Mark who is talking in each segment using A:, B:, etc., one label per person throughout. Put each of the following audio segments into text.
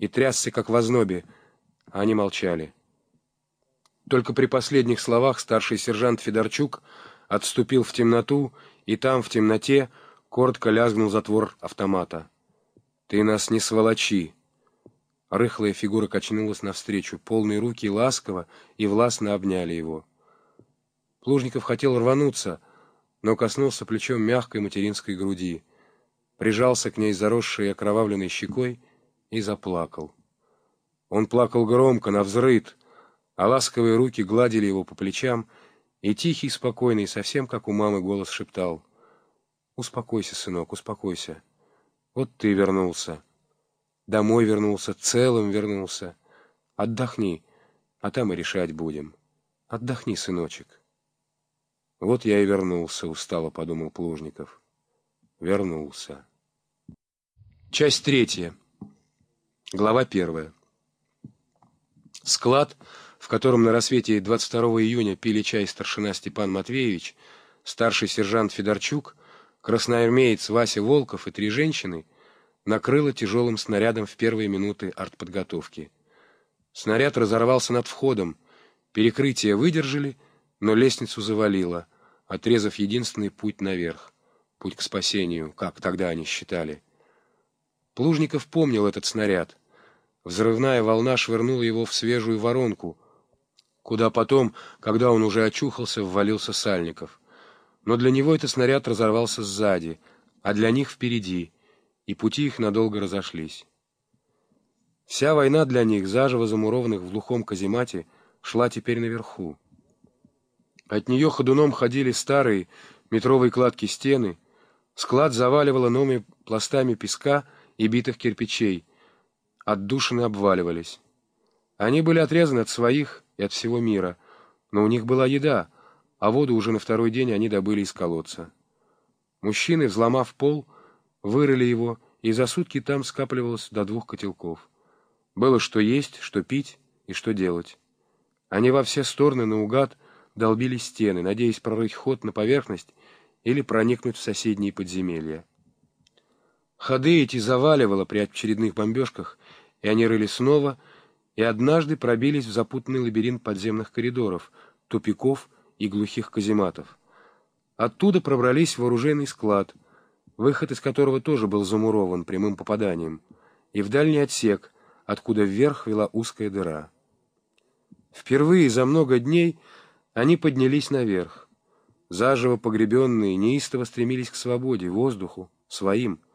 A: и трясся, как в ознобе, они молчали. Только при последних словах старший сержант Федорчук отступил в темноту, и там, в темноте, коротко лязгнул затвор автомата. «Ты нас не сволочи!» Рыхлая фигура качнулась навстречу, полные руки ласково и властно обняли его. Плужников хотел рвануться, но коснулся плечом мягкой материнской груди, прижался к ней заросшей окровавленной щекой и заплакал. Он плакал громко, навзрыд, а ласковые руки гладили его по плечам, и тихий, спокойный, совсем как у мамы голос шептал. «Успокойся, сынок, успокойся. Вот ты вернулся. Домой вернулся, целым вернулся. Отдохни, а там и решать будем. Отдохни, сыночек». «Вот я и вернулся», — устало подумал Плужников. «Вернулся». Часть третья. Глава первая. Склад, в котором на рассвете 22 июня пили чай старшина Степан Матвеевич, старший сержант Федорчук, красноармеец Вася Волков и три женщины, накрыло тяжелым снарядом в первые минуты артподготовки. Снаряд разорвался над входом, перекрытие выдержали, но лестницу завалило, отрезав единственный путь наверх, путь к спасению, как тогда они считали. Плужников помнил этот снаряд. Взрывная волна швырнула его в свежую воронку, куда потом, когда он уже очухался, ввалился Сальников. Но для него этот снаряд разорвался сзади, а для них впереди, и пути их надолго разошлись. Вся война для них, заживо замурованных в глухом каземате, шла теперь наверху. От нее ходуном ходили старые метровые кладки стены, склад заваливало новыми пластами песка и битых кирпичей, отдушины обваливались. Они были отрезаны от своих и от всего мира, но у них была еда, а воду уже на второй день они добыли из колодца. Мужчины, взломав пол, вырыли его, и за сутки там скапливалось до двух котелков. Было что есть, что пить и что делать. Они во все стороны наугад долбили стены, надеясь прорыть ход на поверхность или проникнуть в соседние подземелья. Ходы эти заваливало при очередных бомбежках, и они рыли снова, и однажды пробились в запутанный лабиринт подземных коридоров, тупиков и глухих казематов. Оттуда пробрались в вооруженный склад, выход из которого тоже был замурован прямым попаданием, и в дальний отсек, откуда вверх вела узкая дыра. Впервые за много дней они поднялись наверх. Заживо погребенные неистово стремились к свободе, воздуху, своим —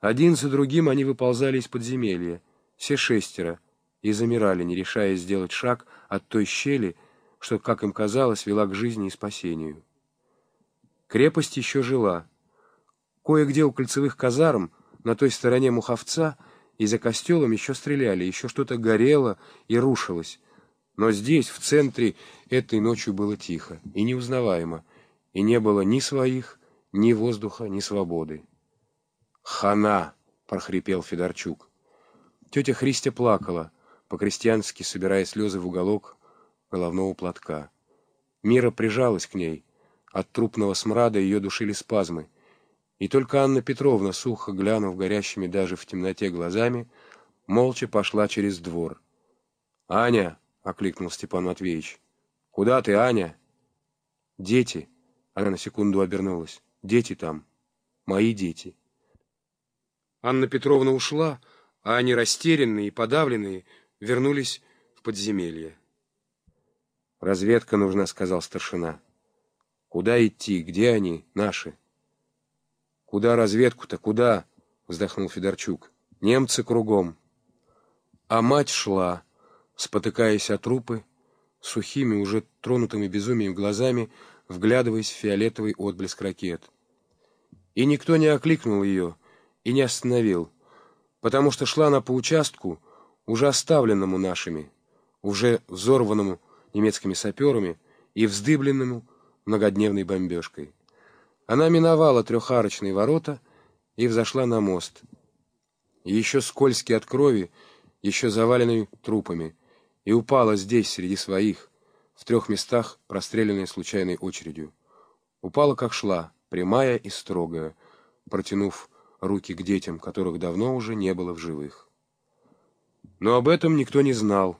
A: один за другим они выползали из подземелья, все шестеро, и замирали, не решаясь сделать шаг от той щели, что, как им казалось, вела к жизни и спасению. Крепость еще жила. Кое-где у кольцевых казарм, на той стороне Муховца, и за костелом еще стреляли, еще что-то горело и рушилось. Но здесь, в центре, этой ночью было тихо и неузнаваемо, и не было ни своих, ни воздуха, ни свободы. «Хана!» — прохрипел Федорчук. Тетя Христя плакала, по-крестьянски собирая слезы в уголок головного платка. Мира прижалась к ней. От трупного смрада ее душили спазмы. И только Анна Петровна, сухо глянув горящими даже в темноте глазами, молча пошла через двор. «Аня!» — окликнул Степан Матвеевич. «Куда ты, Аня?» «Дети!» — она на секунду обернулась. «Дети там. Мои дети». Анна Петровна ушла, а они, растерянные и подавленные, вернулись в подземелье. «Разведка нужна», — сказал старшина. «Куда идти? Где они, наши?» «Куда разведку-то? Куда?» — вздохнул Федорчук. «Немцы кругом». А мать шла, спотыкаясь о трупы, сухими, уже тронутыми безумием глазами, вглядываясь в фиолетовый отблеск ракет. И никто не окликнул ее, — и не остановил, потому что шла она по участку, уже оставленному нашими, уже взорванному немецкими саперами и вздыбленному многодневной бомбежкой. Она миновала трехарочные ворота и взошла на мост. еще скользкий от крови, еще заваленный трупами, и упала здесь, среди своих, в трех местах, простреленной случайной очередью. Упала, как шла, прямая и строгая, протянув руки к детям, которых давно уже не было в живых. Но об этом никто не знал.